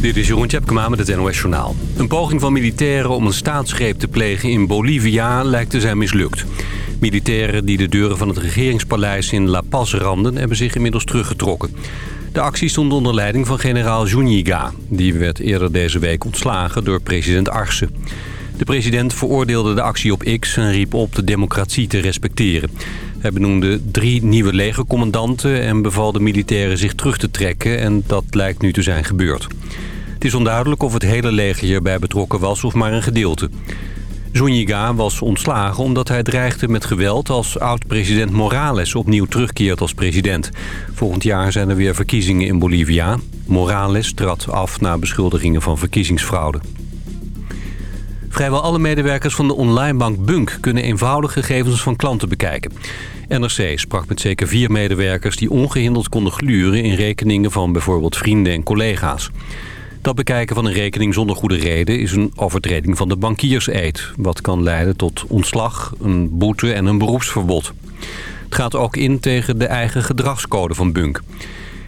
Dit is Jeroen Tjepkema met het NOS Journaal. Een poging van militairen om een staatsgreep te plegen in Bolivia lijkt te zijn mislukt. Militairen die de deuren van het regeringspaleis in La Paz randen... hebben zich inmiddels teruggetrokken. De actie stond onder leiding van generaal Zúñiga. Die werd eerder deze week ontslagen door president Arce. De president veroordeelde de actie op X en riep op de democratie te respecteren. Hij benoemde drie nieuwe legercommandanten en beval de militairen zich terug te trekken en dat lijkt nu te zijn gebeurd. Het is onduidelijk of het hele leger hierbij betrokken was of maar een gedeelte. Zúñiga was ontslagen omdat hij dreigde met geweld als oud-president Morales opnieuw terugkeert als president. Volgend jaar zijn er weer verkiezingen in Bolivia. Morales trad af na beschuldigingen van verkiezingsfraude. Vrijwel alle medewerkers van de onlinebank Bunk kunnen eenvoudig gegevens van klanten bekijken. NRC sprak met zeker vier medewerkers die ongehinderd konden gluren in rekeningen van bijvoorbeeld vrienden en collega's. Dat bekijken van een rekening zonder goede reden is een overtreding van de bankierseed... wat kan leiden tot ontslag, een boete en een beroepsverbod. Het gaat ook in tegen de eigen gedragscode van Bunk.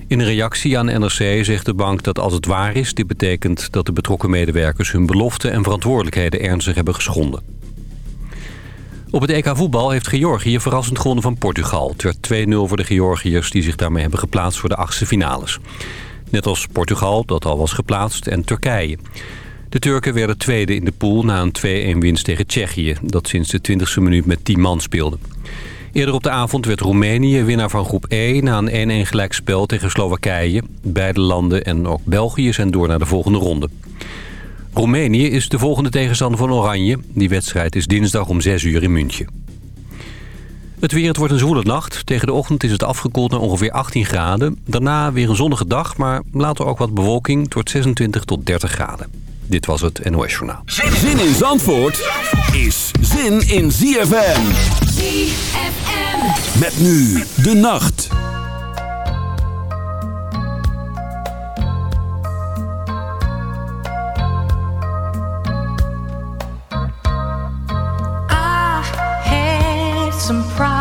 In een reactie aan NRC zegt de bank dat als het waar is... dit betekent dat de betrokken medewerkers hun beloften en verantwoordelijkheden ernstig hebben geschonden. Op het EK voetbal heeft Georgië verrassend gewonnen van Portugal. Het werd 2-0 voor de Georgiërs die zich daarmee hebben geplaatst voor de achtste finales. Net als Portugal, dat al was geplaatst, en Turkije. De Turken werden tweede in de pool na een 2-1 winst tegen Tsjechië... dat sinds de 20e minuut met 10 man speelde. Eerder op de avond werd Roemenië winnaar van groep E... na een 1-1 gelijkspel tegen Slowakije. Beide landen en ook België zijn door naar de volgende ronde. Roemenië is de volgende tegenstander van Oranje. Die wedstrijd is dinsdag om 6 uur in München. Het weer, het wordt een zwoele nacht. Tegen de ochtend is het afgekoeld naar ongeveer 18 graden. Daarna weer een zonnige dag, maar later ook wat bewolking. Het wordt 26 tot 30 graden. Dit was het NOS Journaal. Zin in Zandvoort is zin in ZFM. ZFM. Met nu de nacht. Some problems,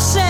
say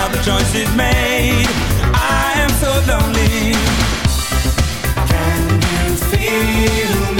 Now the choice is made. I am so lonely. Can you feel me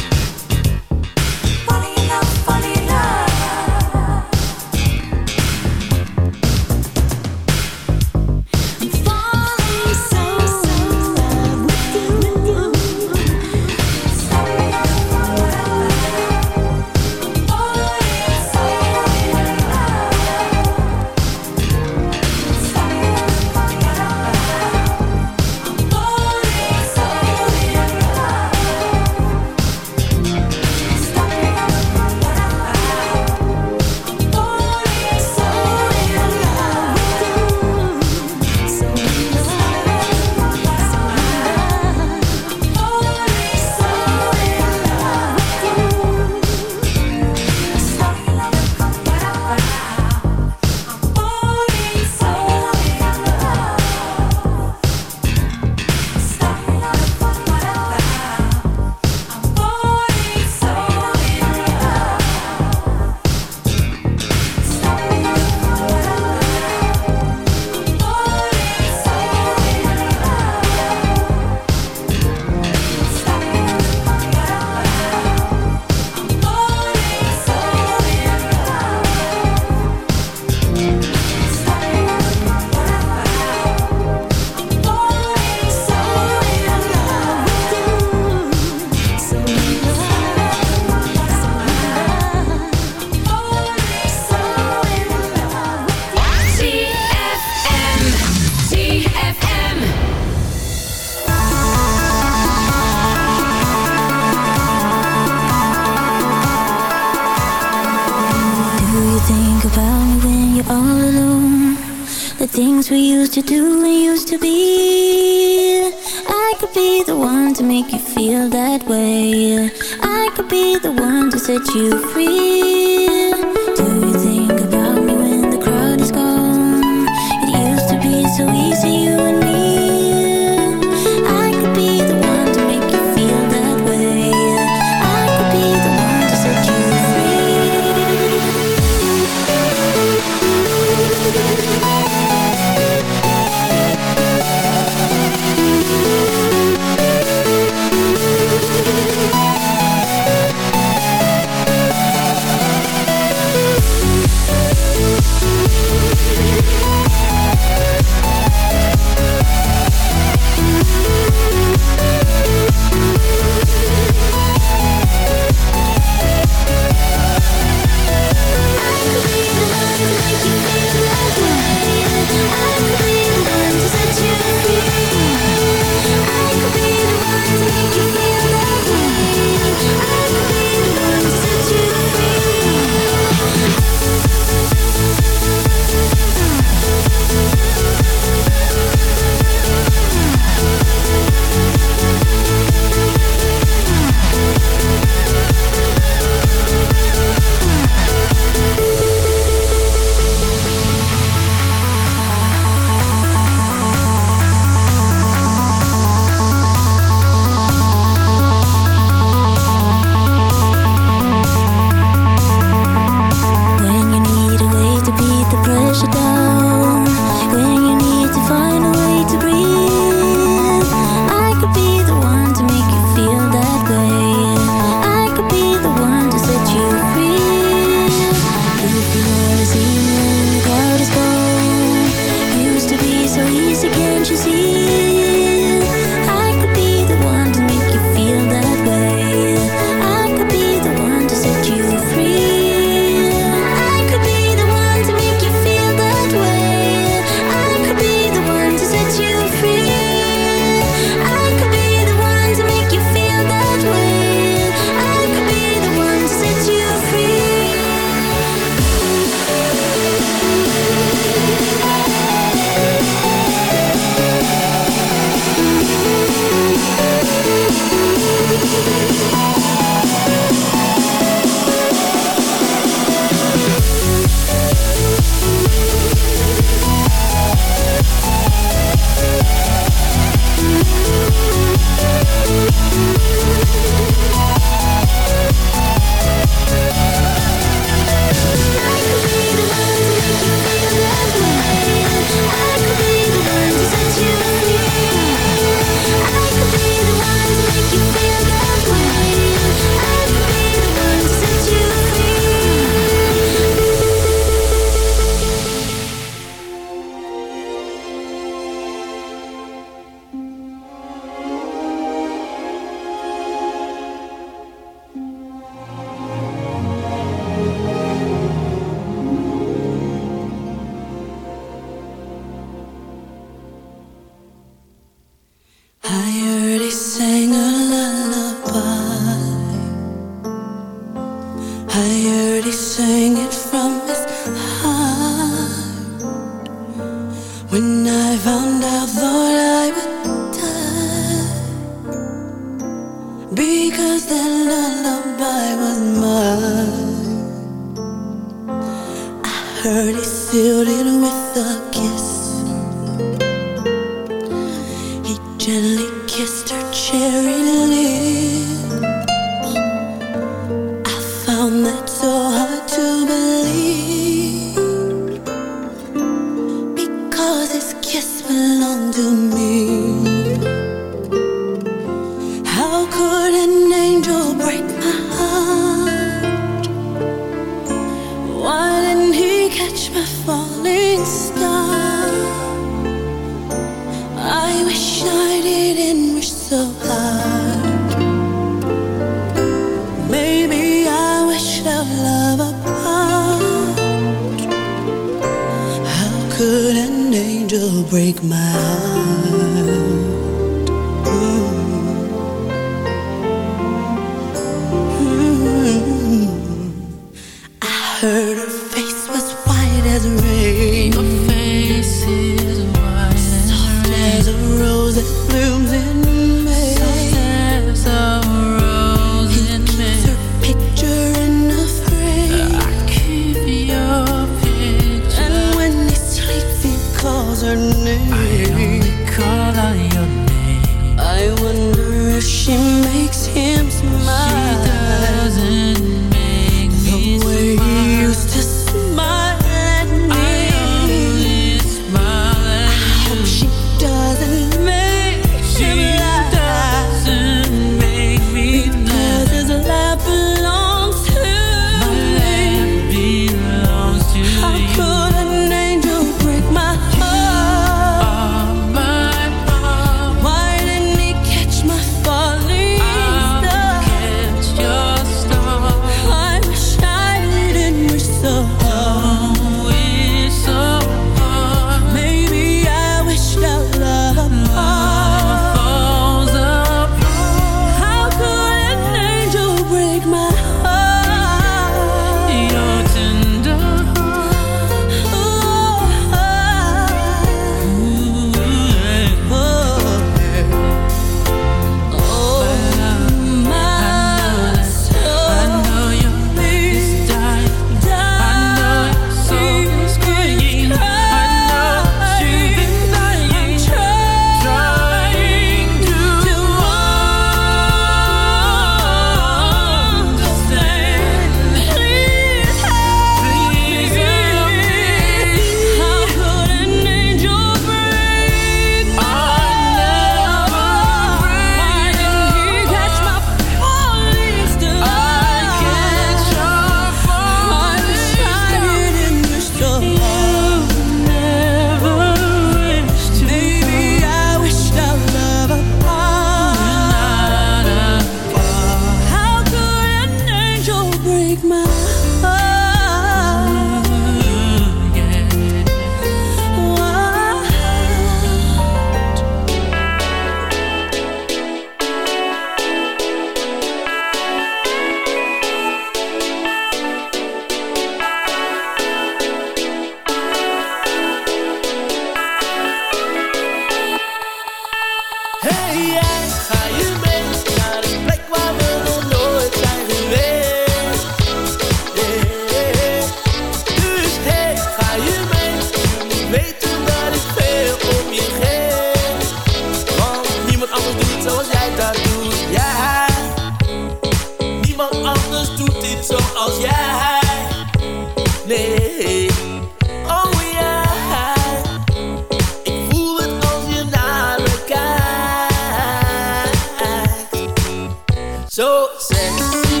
see.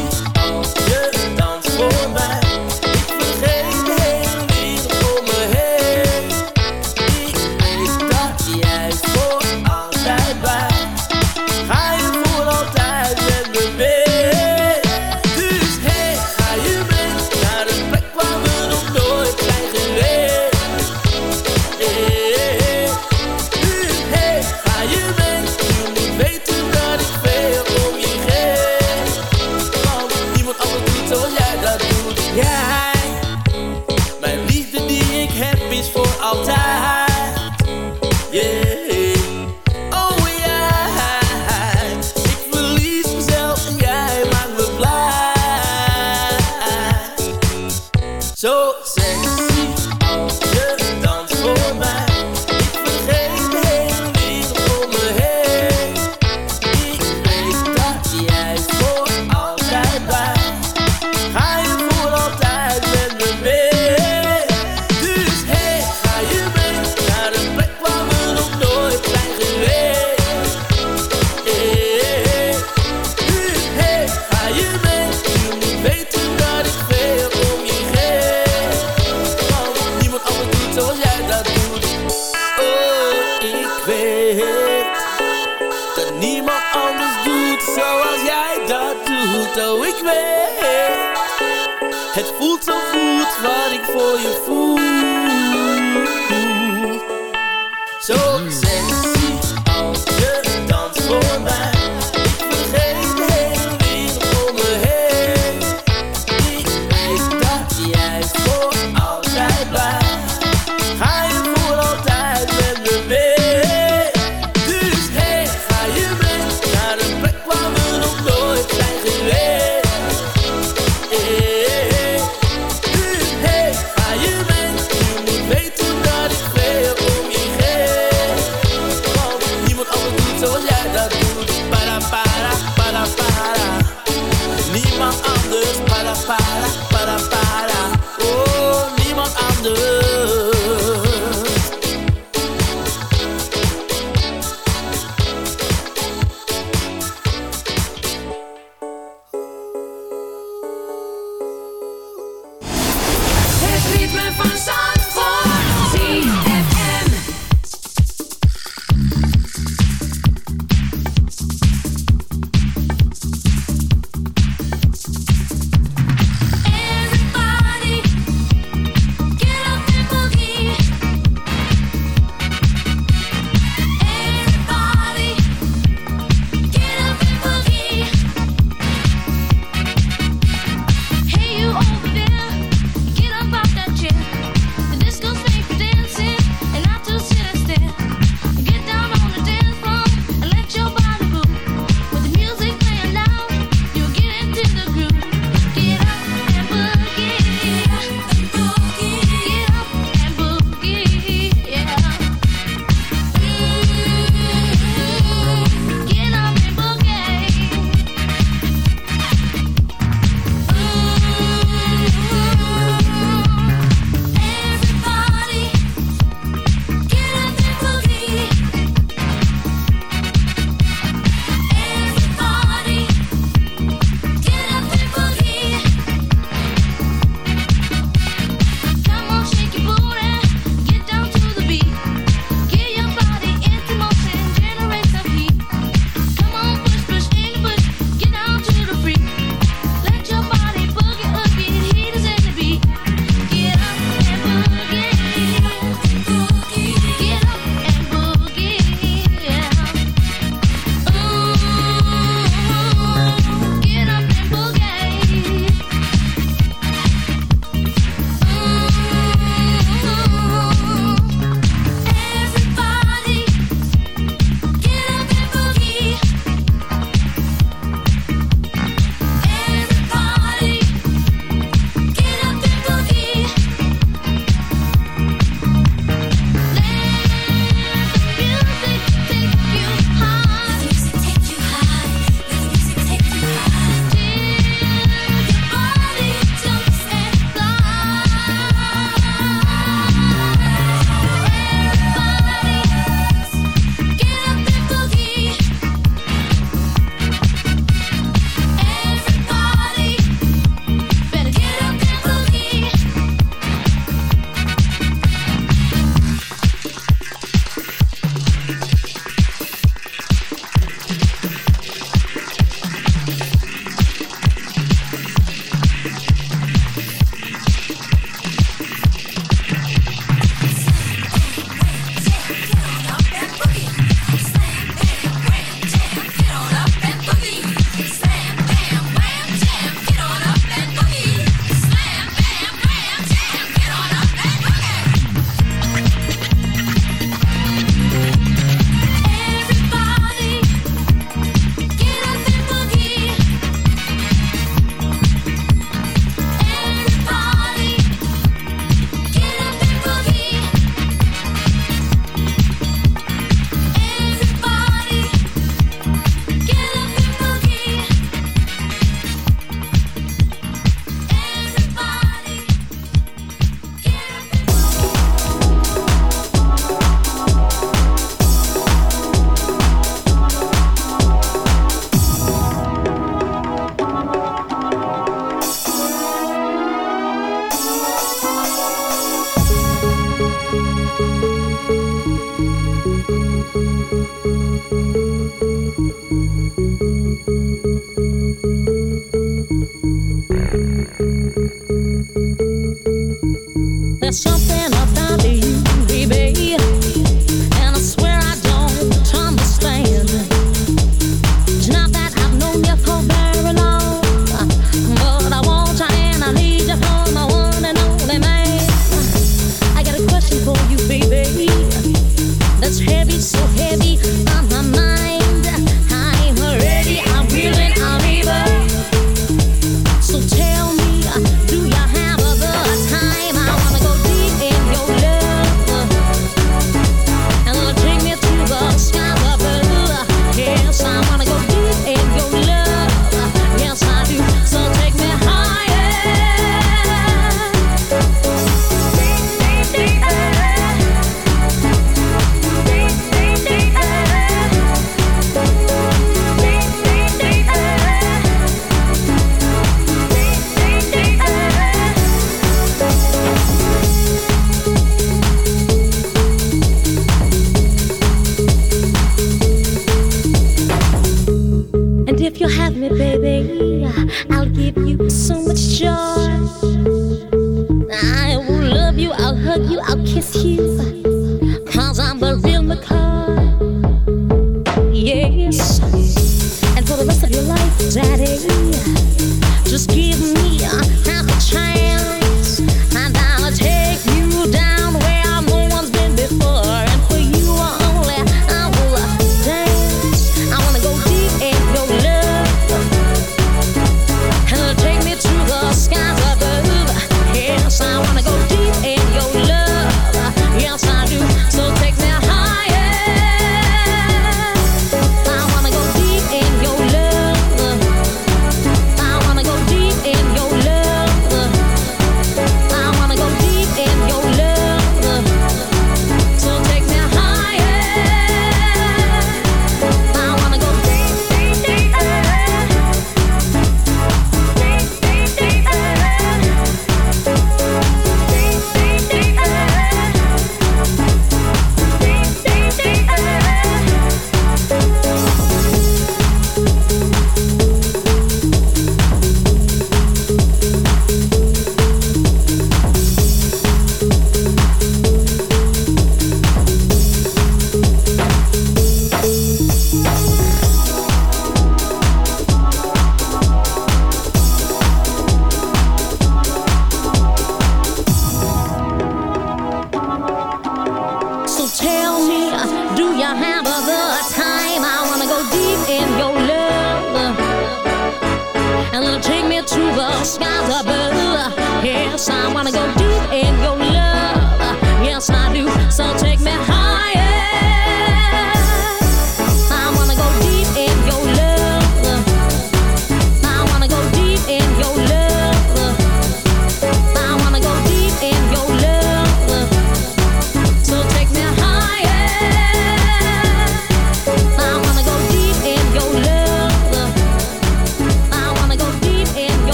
Tell me, uh, do you have the time?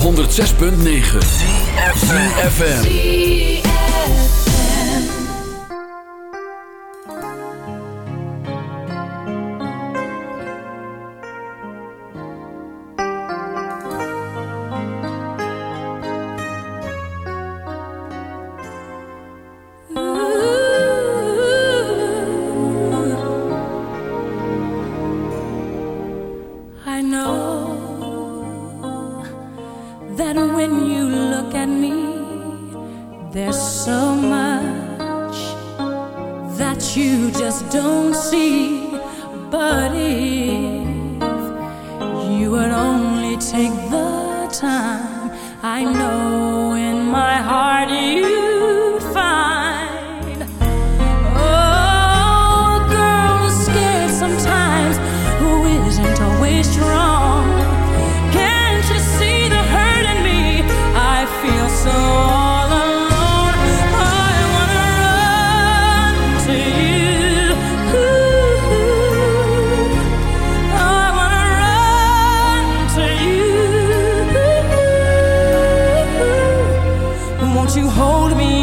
106.9. FM. you hold me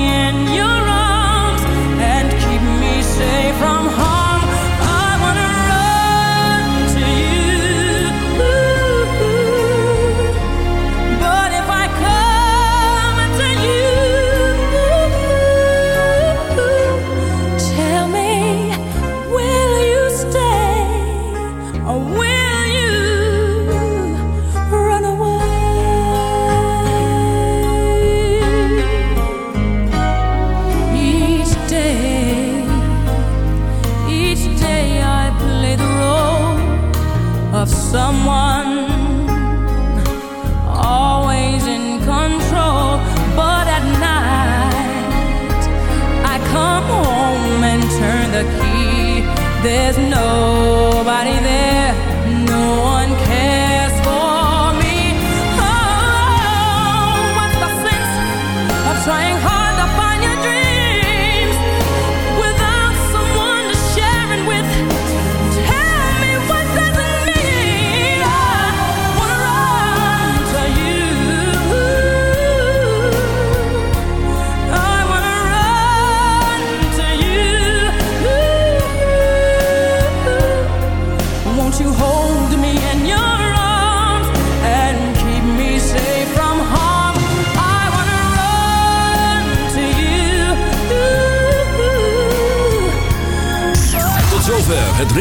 this